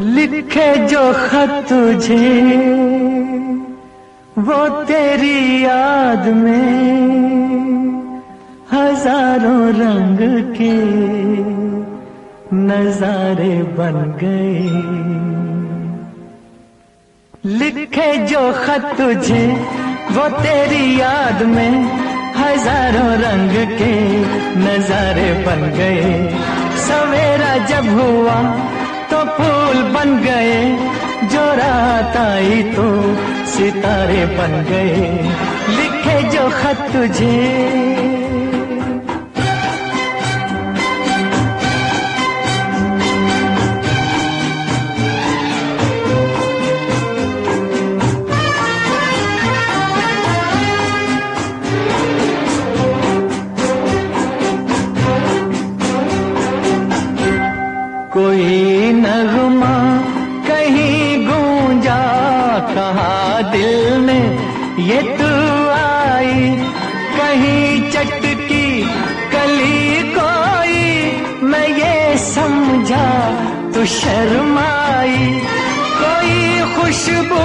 लिखे जो खत तुझे, वो तेरी याद में हज़ारों रंग के नजारे बन गए। लिखे जो खत तुझे, वो तेरी याद में हज़ारों रंग के नजारे बन गए। सवेरा जब हुआ बन गए जो रात आई तो सितारे बन गए। लिखे जो खत तुझे कहा दिल में ये तू आई। कहीं चटकी कली कोई। मैं ये समझा तू शर्माई। कोई खुशबू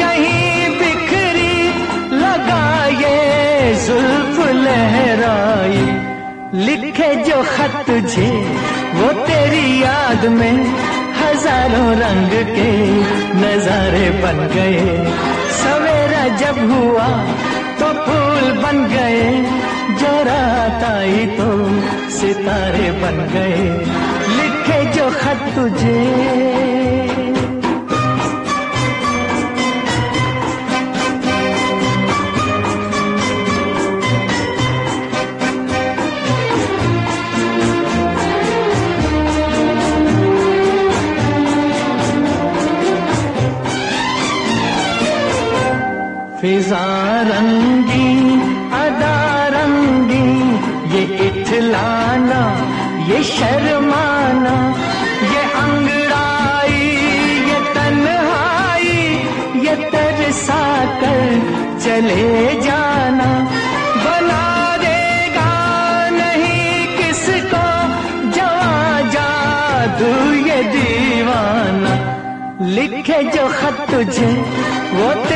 कहीं बिखरी, लगा ये जुल्फ लहराई। लिखे जो खत तुझे वो तेरी याद में हज़ारों रंग नजारे बन गए। सवेरा जब हुआ तो फूल बन गए। जो रात आई तो सितारे बन गए। लिखे जो खत तुझे। फिजा रंगी, अदा रंगी, ये इठलाना ये शर्माना, ये अंगड़ाई, ये तन्हाई, ये तरसा कर चले जाना। बना देगा नहीं किसको जवा जादू ये दीवाना। लिखे जो खत तुझे, वो तेरी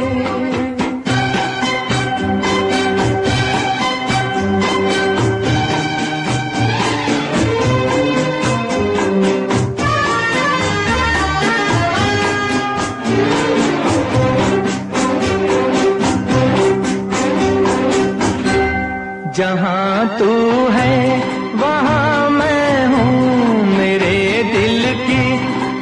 जहाँ तू है, वहाँ मैं हूँ मेरे दिल की।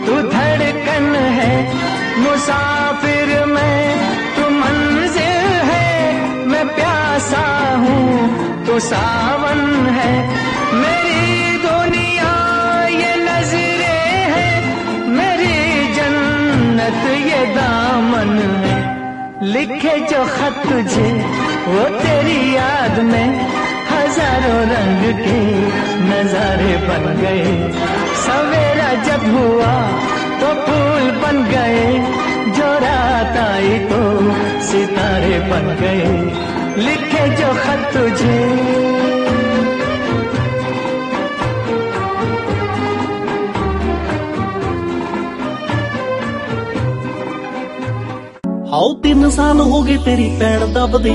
तू धड़कन है, मुसाफिर मैं। तू मंजिल है, मैं प्यासा हूँ। तू सावन है, मेरी दुनिया ये नजरे है। मेरी जन्नत ये दामन है। लिखे जो खत तुझे वो तेरी याद में हजारों रंग के नजारे बन गए सवेरा जब हुआ तो फूल बन गए जो रात आई तो सितारे बन गए लिखे जो खत तुझे ਹਾਉ ਤਿੰਨ ਸਾਲ ਹੋ ਗਏ ਤੇਰੀ ਪੈਣ ਦਬਦੀ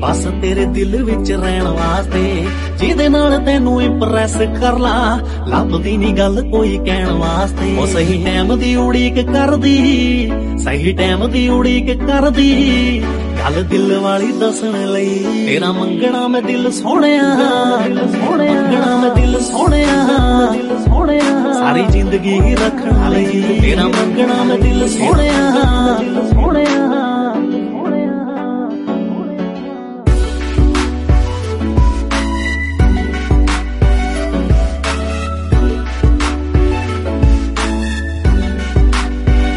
ਬਸ ਤੇਰੇ ਦਿਲ ਵਿੱਚ ਰਹਿਣ ਵਾਸਤੇ, ਜਿਹਦੇ ਨਾਲ ਤੈਨੂੰ ਇੰਪ੍ਰੈਸ ਕਰ ਲਾ। ਲੱਭਦੀ ਨਹੀਂ ਗੱਲ ਕੋਈ ਕਹਿਣ ਵਾਸਤੇ। ਉਹ ਸਹੀ ਟਾਈਮ ਦੀ ਉਡੀਕ ਕਰਦੀ, ਸਹੀ ਟਾਈਮ ਦੀ ਉਡੀਕ ਕਰਦੀ। ਗੱਲ ਦਿਲ ਵਾਲੀ ਦੱਸਣ ਲਈ, ਤੇਰਾ ਮੰਗਣਾ ਮੈਂ ਦਿਲ ਸੋਹਣਿਆ, ਮੰਗਣਾ ਮੈਂ ਦਿਲ ਸੋਹਣਿਆ ਸੋਹਣਿਆ ਸਾਰੀ ਜ਼ਿੰਦਗੀ ਰੱਖਣ ਲਈ। ਤੇਰਾ ਮੰਗਣਾ ਮੈਂ ਦਿਲ ਸੋਹਣਿਆ ਸੋਹਣਿਆ